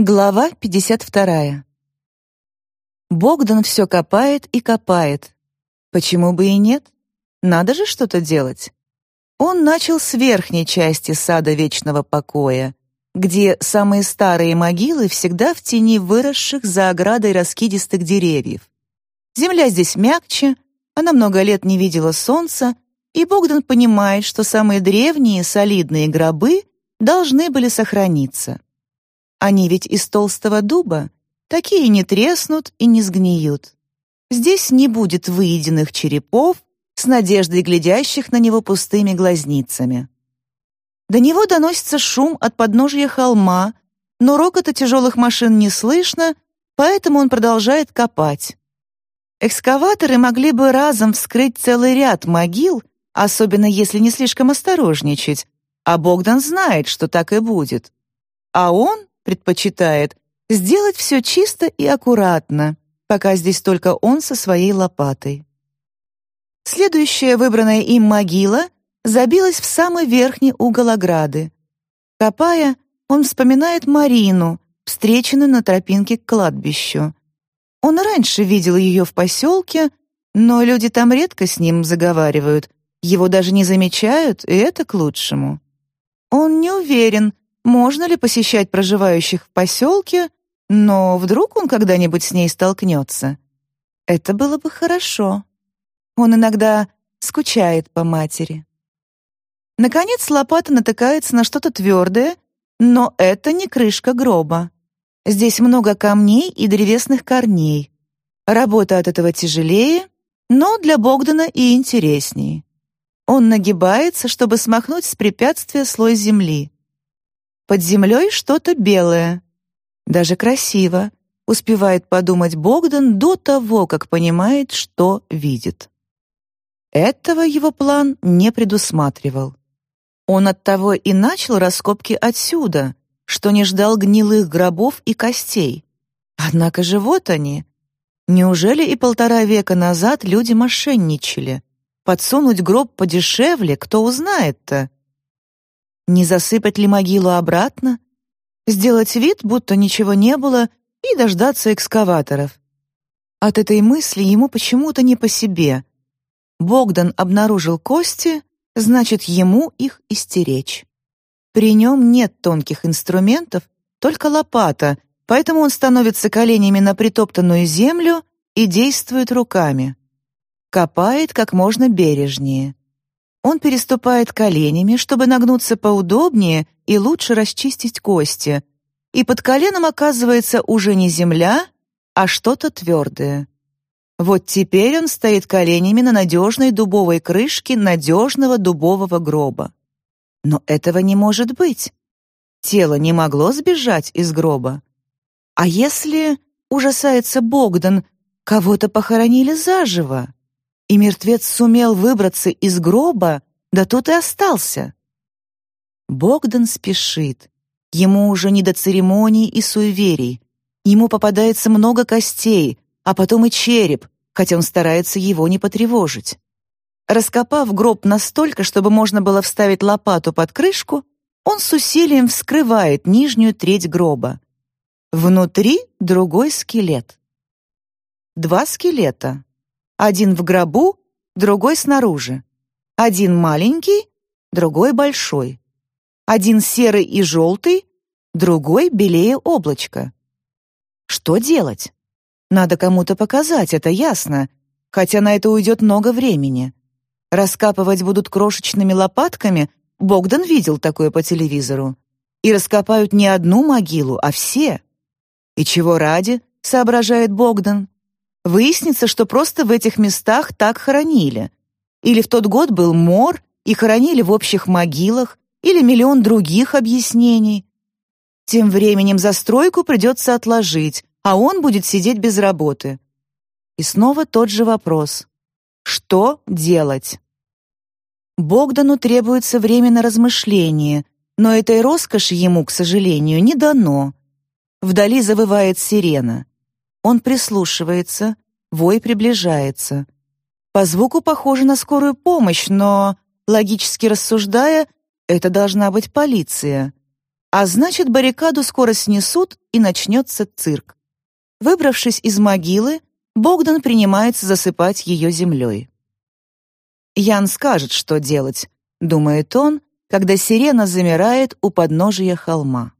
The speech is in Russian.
Глава 52. Богдан все копает и копает. Почему бы и нет? Надо же что-то делать. Он начал с верхней части сада вечного покоя, где самые старые могилы всегда в тени выросших за оградой раскидистых деревьев. Земля здесь мягче, она много лет не видела солнца, и Богдан понимает, что самые древние солидные гробы должны были сохраниться. Они ведь из толстого дуба, такие не треснут и не сгниют. Здесь не будет выеденных черепов с надеждой глядящих на него пустыми глазницами. До него доносится шум от подножия холма, но рокота тяжелых машин не слышно, поэтому он продолжает копать. Экскаваторы могли бы разом вскрыть целый ряд могил, особенно если не слишком осторожничать, а Богдан знает, что так и будет. А он предпочитает сделать все чисто и аккуратно, пока здесь только он со своей лопатой. Следующая выбранная им могила забилась в самый верхний угол ограды. Копая, он вспоминает Марину, встреченную на тропинке к кладбищу. Он раньше видел ее в поселке, но люди там редко с ним заговаривают, его даже не замечают, и это к лучшему. Он не уверен, можно ли посещать проживающих в поселке, но вдруг он когда-нибудь с ней столкнется. Это было бы хорошо. Он иногда скучает по матери. Наконец лопата натыкается на что-то твердое, но это не крышка гроба. Здесь много камней и древесных корней. Работа от этого тяжелее, но для Богдана и интереснее. Он нагибается, чтобы смахнуть с препятствия слой земли. Под землей что-то белое. Даже красиво, успевает подумать Богдан до того, как понимает, что видит. Этого его план не предусматривал. Он оттого и начал раскопки отсюда, что не ждал гнилых гробов и костей. Однако же вот они. Неужели и полтора века назад люди мошенничали? Подсунуть гроб подешевле, кто узнает-то? Не засыпать ли могилу обратно? Сделать вид, будто ничего не было, и дождаться экскаваторов. От этой мысли ему почему-то не по себе. Богдан обнаружил кости, значит, ему их истеречь. При нем нет тонких инструментов, только лопата, поэтому он становится коленями на притоптанную землю и действует руками. Копает как можно бережнее. Он переступает коленями, чтобы нагнуться поудобнее и лучше расчистить кости. И под коленом оказывается уже не земля, а что-то твердое. Вот теперь он стоит коленями на надежной дубовой крышке надежного дубового гроба. Но этого не может быть. Тело не могло сбежать из гроба. А если, ужасается Богдан, кого-то похоронили заживо? И мертвец сумел выбраться из гроба, да тут и остался. Богдан спешит. Ему уже не до церемоний и суеверий. Ему попадается много костей, а потом и череп, хотя он старается его не потревожить. Раскопав гроб настолько, чтобы можно было вставить лопату под крышку, он с усилием вскрывает нижнюю треть гроба. Внутри другой скелет. Два скелета. Один в гробу, другой снаружи. Один маленький, другой большой. Один серый и желтый, другой белее облачка. Что делать? Надо кому-то показать, это ясно, хотя на это уйдет много времени. Раскапывать будут крошечными лопатками, Богдан видел такое по телевизору. И раскопают не одну могилу, а все. И чего ради, соображает Богдан, Выяснится, что просто в этих местах так хоронили. Или в тот год был мор, и хоронили в общих могилах, или миллион других объяснений. Тем временем застройку придется отложить, а он будет сидеть без работы. И снова тот же вопрос. Что делать? Богдану требуется время на размышление, но этой роскоши ему, к сожалению, не дано. Вдали завывает сирена. Он прислушивается, вой приближается. По звуку похоже на скорую помощь, но, логически рассуждая, это должна быть полиция. А значит, баррикаду скоро снесут, и начнется цирк. Выбравшись из могилы, Богдан принимается засыпать ее землей. Ян скажет, что делать, думает он, когда сирена замирает у подножия холма.